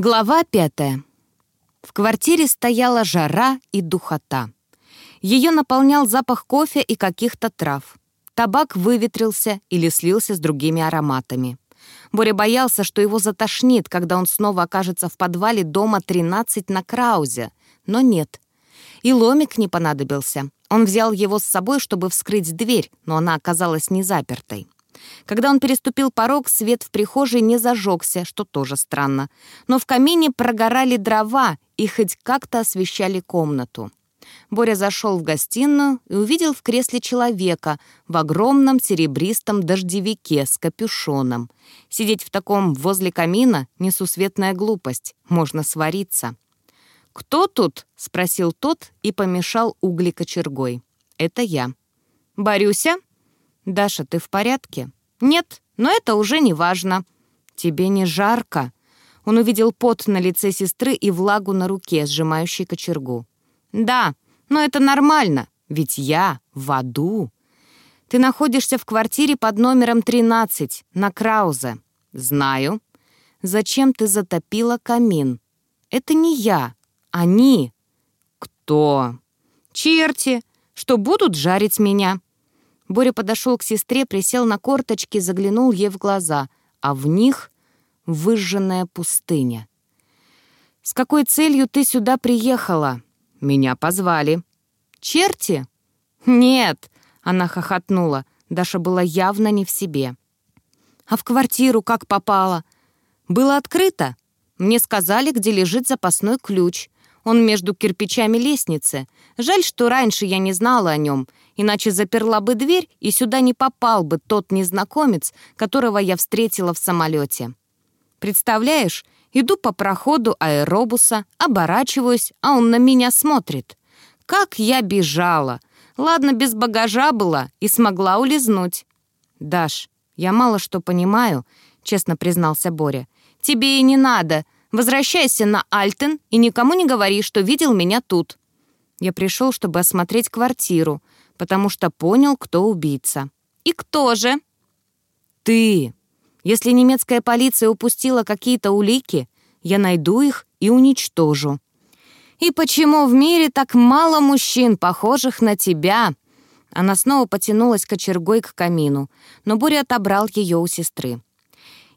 Глава пятая. В квартире стояла жара и духота. Ее наполнял запах кофе и каких-то трав. Табак выветрился или слился с другими ароматами. Боря боялся, что его затошнит, когда он снова окажется в подвале дома 13 на Краузе. Но нет. И ломик не понадобился. Он взял его с собой, чтобы вскрыть дверь, но она оказалась не запертой. Когда он переступил порог, свет в прихожей не зажегся, что тоже странно. Но в камине прогорали дрова и хоть как-то освещали комнату. Боря зашел в гостиную и увидел в кресле человека в огромном серебристом дождевике с капюшоном. Сидеть в таком возле камина — несусветная глупость, можно свариться. «Кто тут?» — спросил тот и помешал угли кочергой. «Это я». «Борюся?» «Даша, ты в порядке?» «Нет, но это уже не важно». «Тебе не жарко?» Он увидел пот на лице сестры и влагу на руке, сжимающей кочергу. «Да, но это нормально, ведь я в аду». «Ты находишься в квартире под номером 13 на Краузе». «Знаю». «Зачем ты затопила камин?» «Это не я. Они». «Кто?» «Черти, что будут жарить меня». Боря подошел к сестре, присел на корточки, заглянул ей в глаза, а в них — выжженная пустыня. «С какой целью ты сюда приехала?» «Меня позвали». «Черти?» «Нет», — она хохотнула. Даша была явно не в себе. «А в квартиру как попала?» «Было открыто. Мне сказали, где лежит запасной ключ. Он между кирпичами лестницы. Жаль, что раньше я не знала о нем, иначе заперла бы дверь, и сюда не попал бы тот незнакомец, которого я встретила в самолете. Представляешь, иду по проходу аэробуса, оборачиваюсь, а он на меня смотрит. Как я бежала! Ладно, без багажа была и смогла улизнуть. «Даш, я мало что понимаю», — честно признался Боря. «Тебе и не надо. Возвращайся на Альтен и никому не говори, что видел меня тут». Я пришел, чтобы осмотреть квартиру, потому что понял, кто убийца. «И кто же?» «Ты. Если немецкая полиция упустила какие-то улики, я найду их и уничтожу». «И почему в мире так мало мужчин, похожих на тебя?» Она снова потянулась кочергой к камину, но Боря отобрал ее у сестры.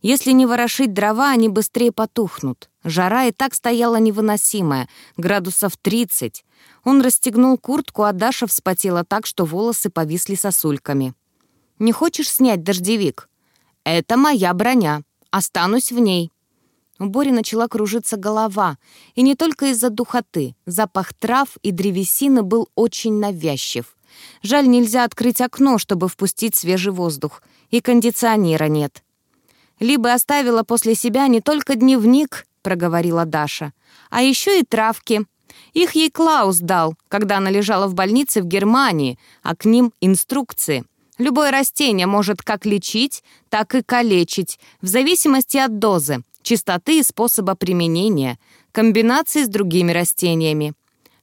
Если не ворошить дрова, они быстрее потухнут. Жара и так стояла невыносимая, градусов 30. Он расстегнул куртку, а Даша вспотела так, что волосы повисли сосульками. «Не хочешь снять дождевик?» «Это моя броня. Останусь в ней». У Бори начала кружиться голова, и не только из-за духоты. Запах трав и древесины был очень навязчив. Жаль, нельзя открыть окно, чтобы впустить свежий воздух, и кондиционера нет. Либо оставила после себя не только дневник, проговорила Даша, а еще и травки. Их ей Клаус дал, когда она лежала в больнице в Германии, а к ним инструкции. Любое растение может как лечить, так и калечить, в зависимости от дозы, чистоты и способа применения, комбинации с другими растениями.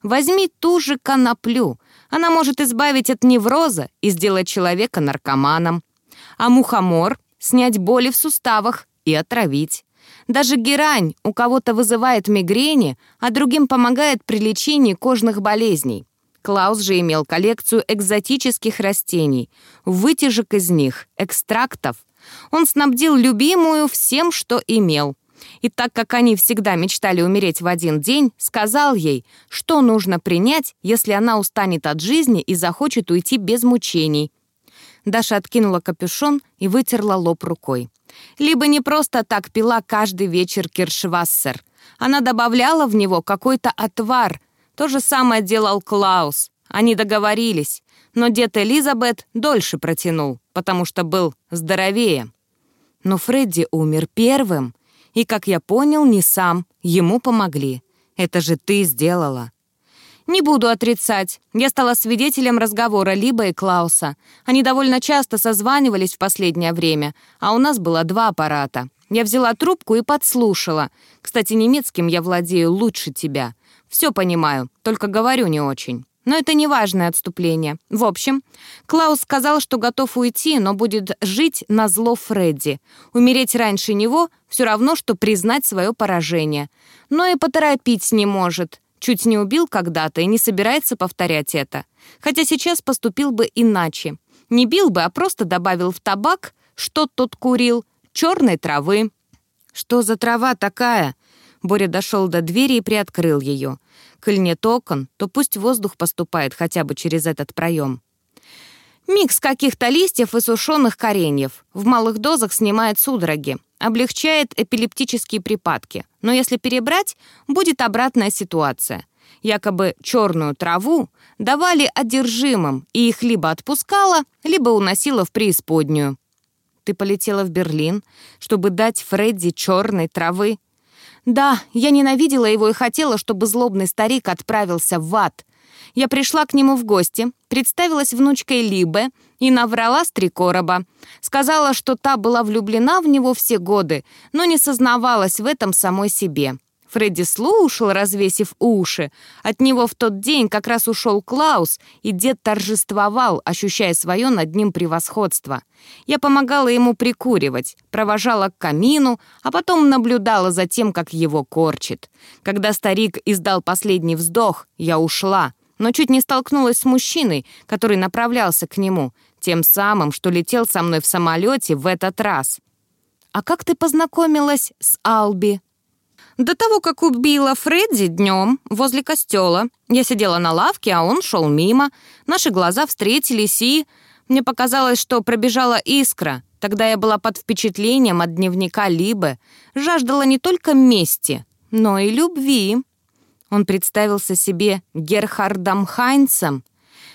Возьми ту же коноплю. Она может избавить от невроза и сделать человека наркоманом. А мухомор снять боли в суставах и отравить. Даже герань у кого-то вызывает мигрени, а другим помогает при лечении кожных болезней. Клаус же имел коллекцию экзотических растений, вытяжек из них, экстрактов. Он снабдил любимую всем, что имел. И так как они всегда мечтали умереть в один день, сказал ей, что нужно принять, если она устанет от жизни и захочет уйти без мучений, Даша откинула капюшон и вытерла лоб рукой. Либо не просто так пила каждый вечер киршвассер. Она добавляла в него какой-то отвар. То же самое делал Клаус. Они договорились. Но дед Элизабет дольше протянул, потому что был здоровее. Но Фредди умер первым. И, как я понял, не сам. Ему помогли. Это же ты сделала. Не буду отрицать. Я стала свидетелем разговора Либа и Клауса. Они довольно часто созванивались в последнее время, а у нас было два аппарата. Я взяла трубку и подслушала. Кстати, немецким я владею лучше тебя. Все понимаю, только говорю не очень. Но это не важное отступление. В общем, Клаус сказал, что готов уйти, но будет жить на зло Фредди. Умереть раньше него — все равно, что признать свое поражение. Но и поторопить не может. Чуть не убил когда-то и не собирается повторять это. Хотя сейчас поступил бы иначе. Не бил бы, а просто добавил в табак, что тот курил, черной травы. «Что за трава такая?» Боря дошел до двери и приоткрыл ее. Коль нет окон, то пусть воздух поступает хотя бы через этот проем. Микс каких-то листьев и сушеных кореньев. В малых дозах снимает судороги. Облегчает эпилептические припадки. Но если перебрать, будет обратная ситуация. Якобы черную траву давали одержимым, и их либо отпускала, либо уносила в преисподнюю. Ты полетела в Берлин, чтобы дать Фредди черной травы. Да, я ненавидела его и хотела, чтобы злобный старик отправился в ад. Я пришла к нему в гости, представилась внучкой Либе и наврала с три короба. Сказала, что та была влюблена в него все годы, но не сознавалась в этом самой себе. Фредди слушал, развесив уши. От него в тот день как раз ушел Клаус, и дед торжествовал, ощущая свое над ним превосходство. Я помогала ему прикуривать, провожала к камину, а потом наблюдала за тем, как его корчит. Когда старик издал последний вздох, я ушла, но чуть не столкнулась с мужчиной, который направлялся к нему, тем самым, что летел со мной в самолете в этот раз. «А как ты познакомилась с Алби?» До того, как убила Фредди днем возле костела, я сидела на лавке, а он шел мимо. Наши глаза встретились, и... Мне показалось, что пробежала искра. Тогда я была под впечатлением от дневника Либы. Жаждала не только мести, но и любви. Он представился себе Герхардом Хайнцем.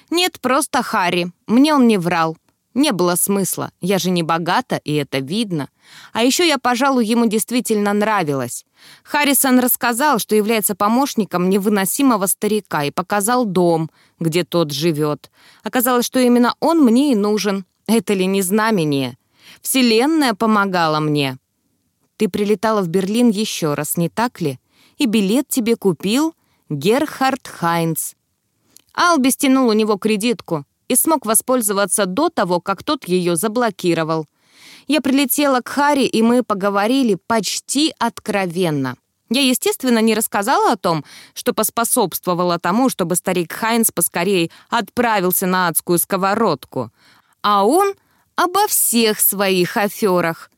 Нет, просто Харри. Мне он не врал. Не было смысла. Я же не богата, и это видно. А еще я, пожалуй, ему действительно нравилась. Харрисон рассказал, что является помощником невыносимого старика и показал дом, где тот живет. Оказалось, что именно он мне и нужен. Это ли не знамение? Вселенная помогала мне. Ты прилетала в Берлин еще раз, не так ли? И билет тебе купил Герхард Хайнц. Алби стянул у него кредитку и смог воспользоваться до того, как тот ее заблокировал. Я прилетела к Хари, и мы поговорили почти откровенно. Я, естественно, не рассказала о том, что поспособствовало тому, чтобы старик Хайнс поскорее отправился на адскую сковородку. А он обо всех своих аферах.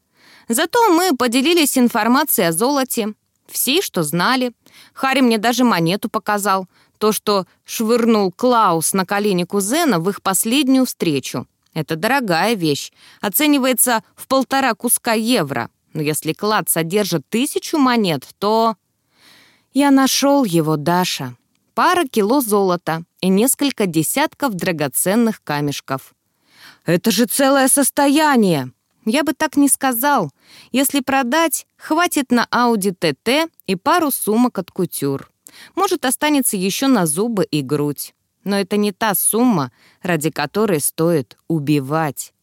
Зато мы поделились информацией о золоте. Все, что знали. Хари мне даже монету показал. То, что швырнул Клаус на колени кузена в их последнюю встречу. Это дорогая вещь. Оценивается в полтора куска евро. Но если клад содержит тысячу монет, то... Я нашел его, Даша. Пара кило золота и несколько десятков драгоценных камешков. Это же целое состояние! Я бы так не сказал. Если продать, хватит на Audi TT и пару сумок от кутюр. Может, останется еще на зубы и грудь. Но это не та сумма, ради которой стоит убивать.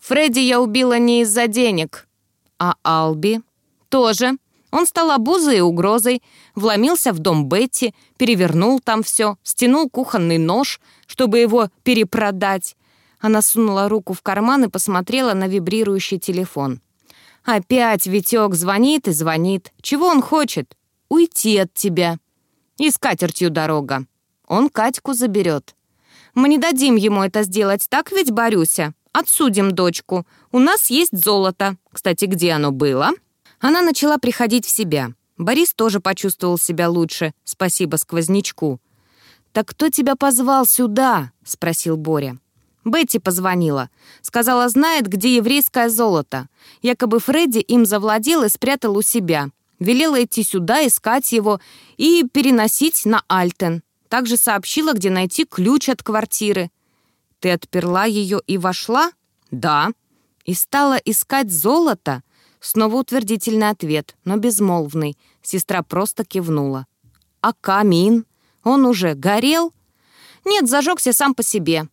Фредди я убила не из-за денег. А Алби? Тоже. Он стал обузой и угрозой, вломился в дом Бетти, перевернул там все, стянул кухонный нож, чтобы его перепродать. Она сунула руку в карман и посмотрела на вибрирующий телефон. Опять Витек звонит и звонит. Чего он хочет? Уйти от тебя. И с катертью дорога. Он Катьку заберет. Мы не дадим ему это сделать, так ведь, Борюся? Отсудим дочку. У нас есть золото. Кстати, где оно было?» Она начала приходить в себя. Борис тоже почувствовал себя лучше, спасибо сквознячку. «Так кто тебя позвал сюда?» — спросил Боря. Бетти позвонила. Сказала, знает, где еврейское золото. Якобы Фредди им завладел и спрятал у себя. Велела идти сюда, искать его и переносить на Альтен. Также сообщила, где найти ключ от квартиры. Ты отперла ее и вошла? Да. И стала искать золото? Снова утвердительный ответ, но безмолвный. Сестра просто кивнула. А камин? Он уже горел? Нет, зажегся сам по себе.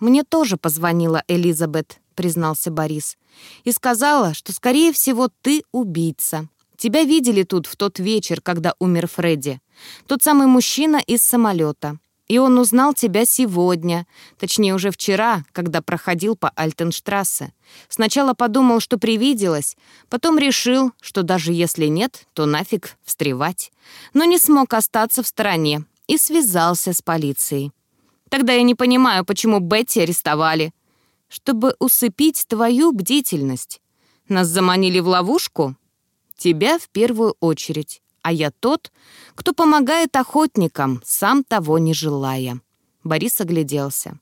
Мне тоже позвонила Элизабет, признался Борис. И сказала, что, скорее всего, ты убийца. Тебя видели тут в тот вечер, когда умер Фредди. Тот самый мужчина из самолета. И он узнал тебя сегодня, точнее уже вчера, когда проходил по Альтенштрассе. Сначала подумал, что привиделось, потом решил, что даже если нет, то нафиг встревать. Но не смог остаться в стороне и связался с полицией. Тогда я не понимаю, почему Бетти арестовали. Чтобы усыпить твою бдительность. Нас заманили в ловушку? Тебя в первую очередь а я тот, кто помогает охотникам, сам того не желая». Борис огляделся.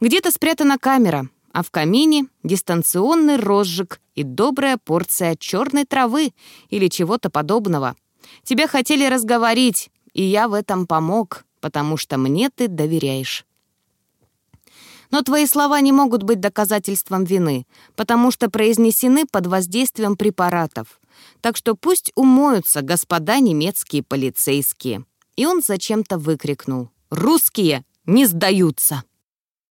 «Где-то спрятана камера, а в камине дистанционный розжиг и добрая порция черной травы или чего-то подобного. Тебя хотели разговорить, и я в этом помог, потому что мне ты доверяешь». Но твои слова не могут быть доказательством вины, потому что произнесены под воздействием препаратов. Так что пусть умоются господа немецкие полицейские. И он зачем-то выкрикнул. «Русские не сдаются!»